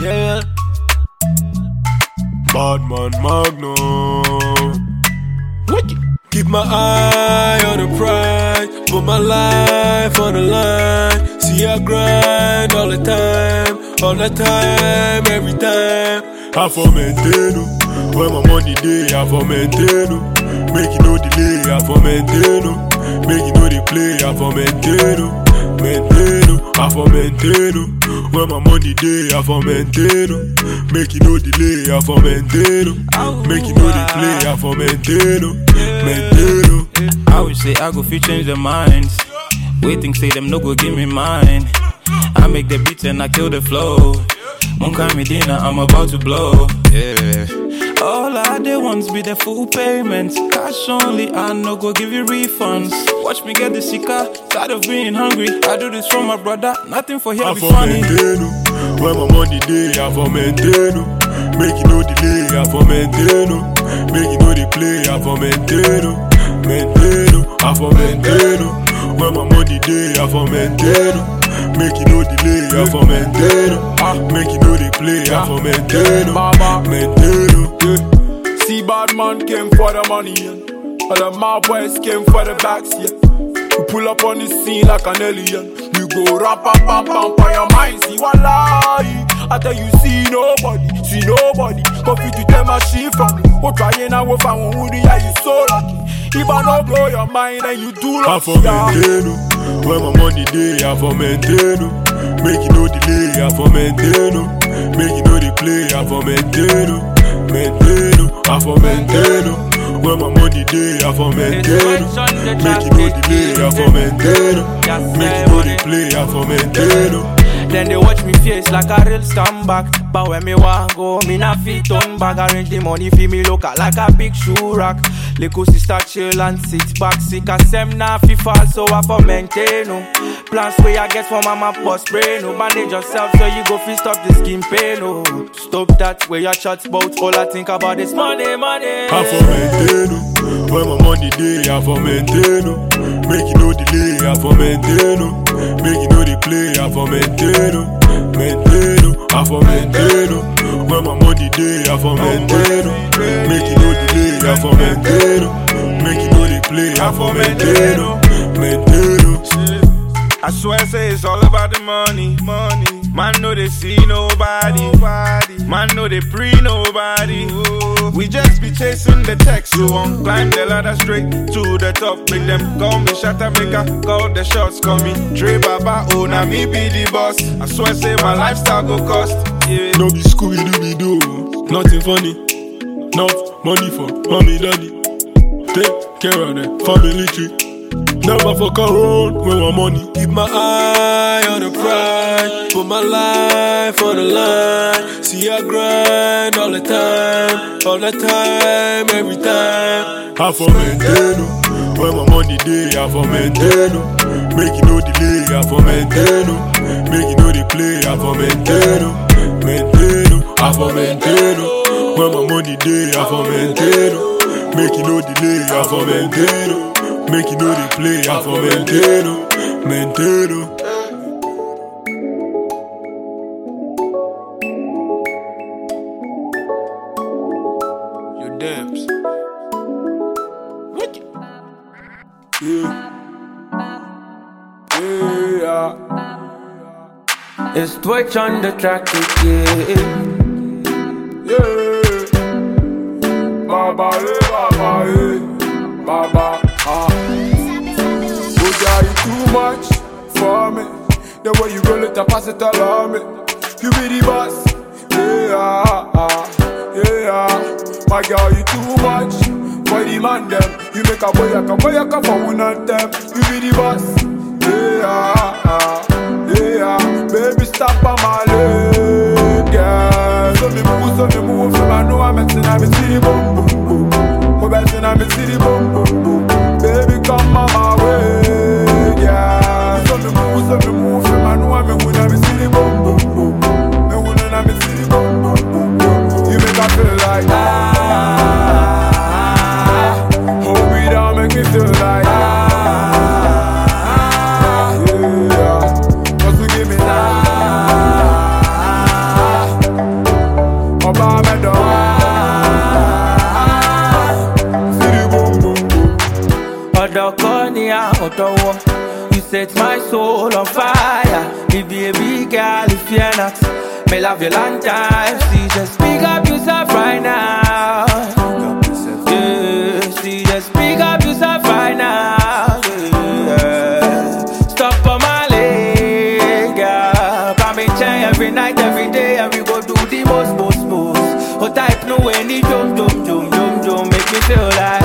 Yeah. Badman Magnum. Wicked. Keep my eye on the prize, put my life on the line. See I grind all the time, all the time, every time. I for maintain oh. when my money day, I for maintain oh. Make it no delay, I for maintain oh. Make it no play, I for maintain oh. Maintain oh, I for maintain oh. When my money day, I for maintain oh. Make it no delay, I for maintain oh. Make it no play, I for maintain. Maintain oh. I would say I go fit change their minds. Waiting say them no go give me mine. I make the beats and I kill the flow. Monka Medina, I'm about to blow. Yeah. All I did once be the full payments. Cash only, I no go give you refunds. Watch me get the sicker, tired of being hungry. I do this for my brother, nothing for here I be for funny. maintain oh. When my money day, I for maintain oh. Make it no delay, I for maintain oh. Make it no dey play, I for maintain oh. Maintain oh, I for maintain oh. When my money day, I for maintain oh. Make it no delay, I for maintain oh. Make it no dey play, I for maintain. Baba. Maintain oh. Yeah. See, bad man came for the money, yeah. All the my boys came for the backs, yeah. We pull up on the scene like an alien. We go rap, pam, pam, pam, on your mind. See what lie. I tell you, see nobody, see nobody. Coffee to tell my shit from me. What trying now, if I want woody, yeah, you so lucky. If I don't blow your mind, then you do I lucky, for yeah. maintain oh. When my money day, I for maintain Make it no delay, I for maintain oh. Make no dey play, I for maintain oh. Maintain oh, I for maintain. Oh. When my money day, I for maintain. Oh. Make it no delay, I for maintain. Oh. Make no dey play, I for maintain. Then they watch me face like a real stand back. But when me want go, me na fit turn back. Arrange the money for me look like a big shoe rack. Little sister chill and sit back. Sick as them na fi fall, so I for maintain no. Plans way I get from mama post brain. No manage yourself so you go fi stop the skin pain. No stop that way your shots bout. All I think about is money, money. I for maintain oh. When my money day, I for maintain oh. Make it no delay, I for maintain oh. Make it no dey play, I for maintain oh. Maintain oh, I for maintain oh. When my money day, I for maintain oh. Make it no delay, I for maintain oh. Make it no dey play, I for maintain oh. Maintain oh. I swear, say it's all about the money, money. Man, know they see nobody, nobody. Man, know they pre nobody. We just be chasing the text, so on climb the ladder straight to the top. Make them call me shatter maker, call the shots, call me Dre Baba. Oh, now me be the boss. I swear, say my lifestyle go cost. Yeah. No be Scooby Dooby Doo, nothing funny. Not money for mommy daddy. Take care of the family tree. Never fuck around when my money. Keep my eye on the prize, put my life on the line. See I grind all the time, all the time, every time. I for maintain oh. when my money day, I for maintain oh. Make it no delay, I for maintain oh. Make it no dey play, I for maintain. Oh. Maintain oh. I for maintain. Oh. When my money day, I for maintain. Make it no delay, I for maintain. Make it no dey play, I for maintain oh. Maintain oh. You damps. Yeah. Yeah. It's Twitch on the track again. Yeah. You roll it, I pass it all on me. You be the boss. Yeah, ah, yeah. My girl, you too much for the man them. You make a boy, a boy, a for one of them. You be the boss. Yeah, ah, yeah. Baby, stop on my leg, yeah. So me move, so me move. So I know I'm messing, I'm city boom, boom, boom. Mo bẹ̀sẹ̀ náà mi city boom, boom, boom. Oh. soul on fire. Me baby girl, if you're not, me love you long time. See, just speak up yourself right now. Yeah, see, just speak up yourself right now. Stop on my leg, girl. Come and every night, every day, and we go do the most, most, most. Oh, type no any jump, jump, jump, jump, jump, make me feel like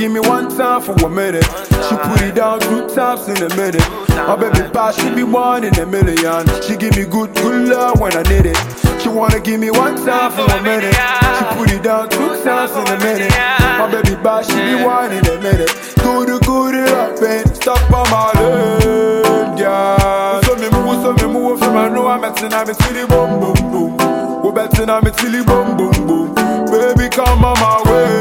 give me one time for a minute. She put it down two times in a minute. My baby pie, she be one in a million. She give me good, good love when I need it. She wanna give me one time for a minute. She put it down two times in a minute. My baby pie, she be one in a minute. Do the good up and stop on my leg, yeah. So me move, so me move from I know I'm at I'm till the boom boom boom. We better now me till the boom boom boom. Baby, come on my way,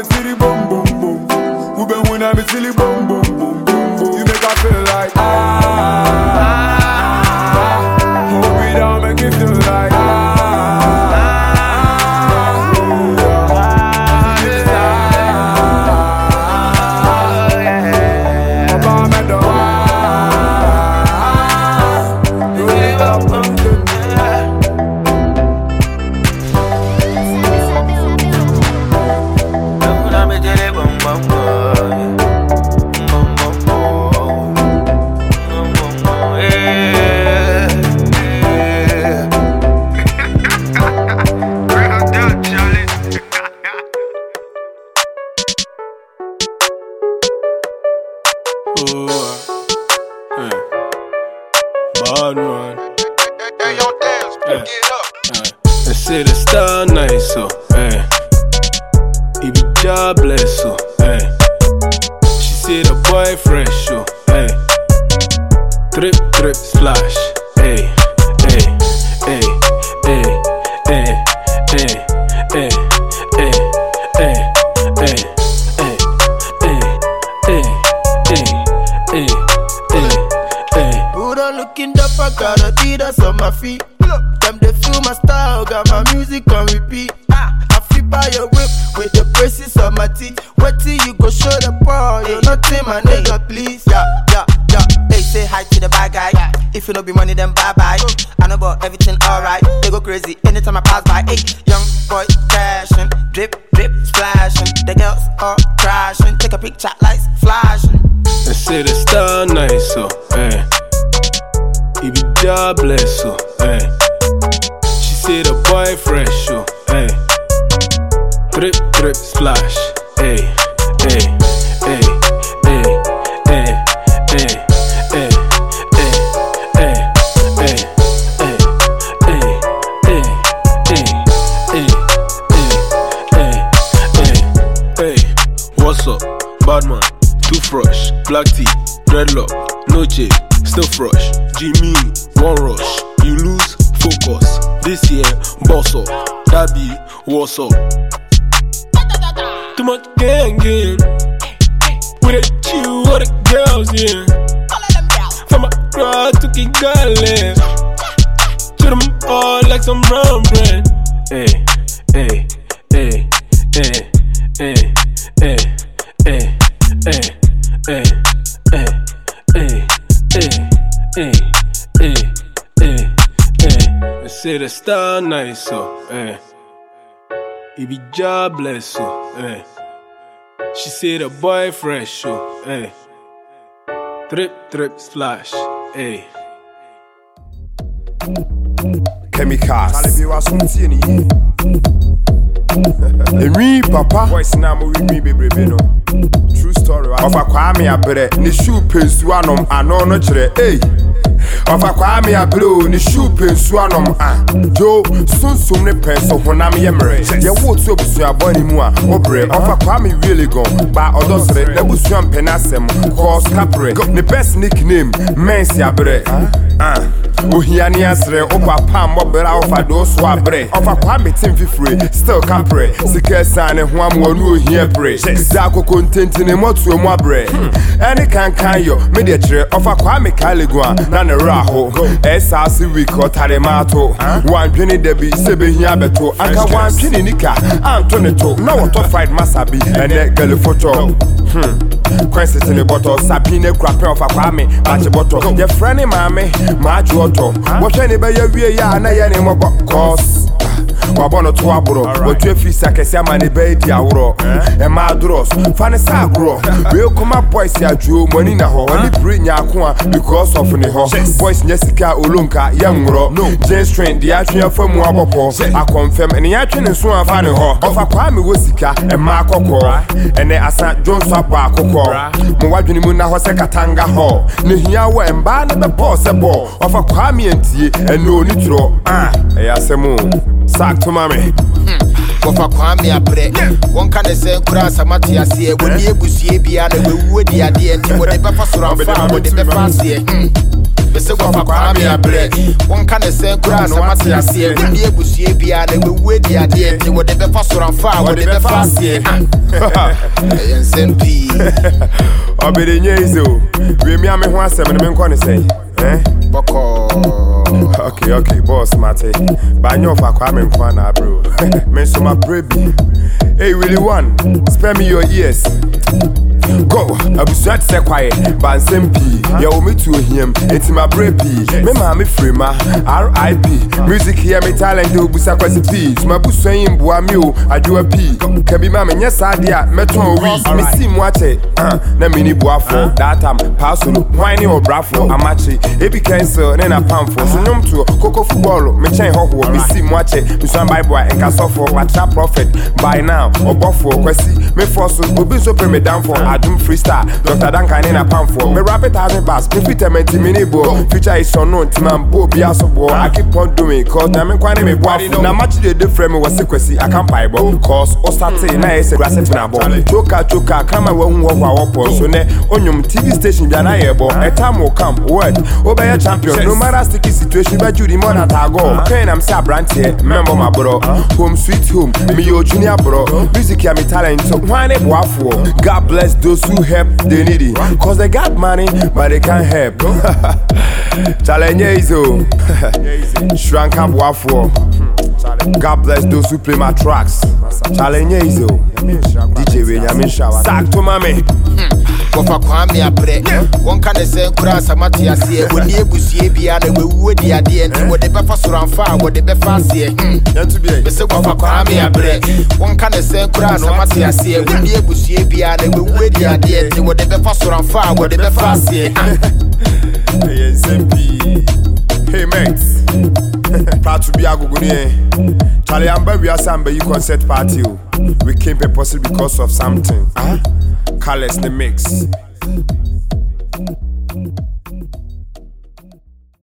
me silly bum bum bum. Who been winning, I be silly boom? If you no be money, then bye bye. I know about everything alright. They go crazy anytime I pass by. Hey, young boy crashing, drip, drip, splashing. The girls all crashing. Take a picture, lights flashing. They say the star nice, so, eh. He be jobless, so, eh. She say the boy fresh, so, eh. Trip, trip, splash, year, boss up, that be what's up. Too much gang gang, with a chill, what the girls, yeah. From a crowd to Kigali, to them all like some brown bread. Hey, hey, hey, hey, hey, hey, hey, hey, hey, hey, hey, hey, hey, say the star nice, so, eh. He be jobless, so, eh. She say the boy fresh, so, eh. Trip, trip, splash, eh. chemicals. Talibi wa so tie ne yi. Enwi papa. Voice na mo wi mi bebrebe no. True story wa. Ọfa kwame abere ne shoe pensu anom ano no kyerɛ ei ɔfa kwaame ablo ne shoe pensu anom a. Jo sunsun ne pɛ so honam yɛ mmerɛ. Yɛwo tu abusuabɔ ne mu a obrɛ ɔfa really wielegon ba ɔdɔsere n'abusua mpɛ n'asɛm. Kɔɔs kaprɛ ne best nickname mɛnsi abrɛ. Ah ohia ni asere ɔfa paambɔ bɛrɛ ɔfa do so abrɛ. Ɔfa kwaame tin fifire still kaprɛ sika san ne ho amoa ne ohia brɛ. Sisa akoko ntenten ne mɔtuo mu kan hmm, ɛne me de tre kyerɛ ɔfa kwaame kaalegon a na ne aho ɛsaa se week ɔtare ma ato wandwene da bi sɛ bɛhia bɛto anka wantwe ne nika anto ne to na wɔtɔ fried masa bi ɛnɛ galifotɔ kwɛnsete ne bɔtɔ sabi ne kura pɛ ɔfa kwaa me bakye bɔtɔ yɛfrɛ ne maame maadwo ɔtɔ wɔhwɛ ne bɛyɛ wie yɛ a na yɛ ne mmɔbɔ cause wabɔ no to aborɔ wɔtua fii sa kɛse ama ne bɛyɛ di aworɔ ɛma adorɔs fa ne sa agorɔ wei kɔma boys adwuo mɔni na hɔ ɔne bere nyaako a because of ne hɔ boys nyɛ sika a olonka yɛ nworɔ gyen string deɛ atwe afa mu abɔpɔ akɔmfɛm ne yɛatwe ne nso afa ne hɔ ɔfa kwaa me wɔ sika ɛma kɔkɔɔ ɛnɛ asa dwonso abɔ akokɔ mo wadwene mu na hɔ sɛ katanga hɔ ne hia wɔ mbaa ne bɛbɔɔ sɛ bɔɔ ɔfa kwaa me antie ɛnɛ ɔni torɔ a ɛyɛ asɛm o sak to ma me wɔfa kwame abrɛ wɔnka ne sɛ nkora asamate aseɛ wɔni abusua bia na wɔwuo di adeɛ nti wɔde bɛfa soro amfa a wɔde bɛfa aseɛ Hmm. bɛsɛ wɔfa kwame abrɛ wɔnka ne sɛ nkora asamate aseɛ wɔni abusua bia na wɔwuo di adeɛ nti wɔde bɛfa soro amfa a wɔde bɛfa aseɛ ɛyɛ nsɛm pii ɔbɛde nyɛ ize o wiemi a me ho asɛm no menkɔ ne sɛn Eh? Boko. Okay, okay, boss, mate. Banyo for Kwame Mfana, bro. Mensuma Prebi. Hey, Willie One, spare me your ears go abusua te sɛ kwaeɛ bansɛm pii yɛwɔ me tu ohiam enti mabrɛ pii. Me maame firi ma rip music yɛ me talent obusa kwasi pii. So mabusua yi mboa me o adwowa pii. Ka bi ma menyɛ saa deɛ a mɛtɔn owi mesi mu akyɛ ah, na meni boafoɔ daatam paasolo hwan ne ɔbrafoɔ amakye? Ebi cancel ne napamfoɔ so nnwomtoɔ koko football mekyɛn hɔhoɔ mesi mu akyɛ mesua bible a nkasɔfoɔ matra prophet by now ɔbɔfoɔ kwasi mefoɔ so. Obi nso pɛ me damfoɔ doom freestyle. Dr. Duncan in a pump for me rap it as a bass. Me fit me mini boy. Future is unknown. Tim Bo be as boy. I keep on doing cause I'm in quite me boy. Now match the different was sequence. I can't buy boy because Ostate na a grass in a boy. Choka choka come and walk our pon. So ne on your TV station be an air. A time will come. Word. Obey a champion. No matter sticky situation, but you the more that I go. Pain I'm sad brand here. Remember my bro. Uh-huh. Home sweet home. Me your junior bro. Music ya me talent. Why not? boy? God bless those who help they need cause they got money but they can't help. Challenge easy o shranka boafoɔ God bless those who play my tracks. Challenge easy o. DJ nyame nhyira Sack to mame. wɔfa kwame abrɛ wɔnka ne sɛ nkora asamate aseɛ wɔni abusua bia na wɔwuo di adeɛ nti wɔde bɛfa soro amfa a wɔde bɛfa aseɛ Hmm. Yɛnto bi bɛsɛ wɔfa kwame abrɛ wɔnka ne sɛ nkora asamate aseɛ wɔni abusua bia na wɔwuo di adeɛ nti wɔde bɛfa soro amfa a wɔde bɛfa aseɛ. Hey mates. Proud to be a Gugunian. Charlie Amber, we are Samba, you concert party. Oh. We came here possibly because of something. Ah, uh-huh. Colors, the mix.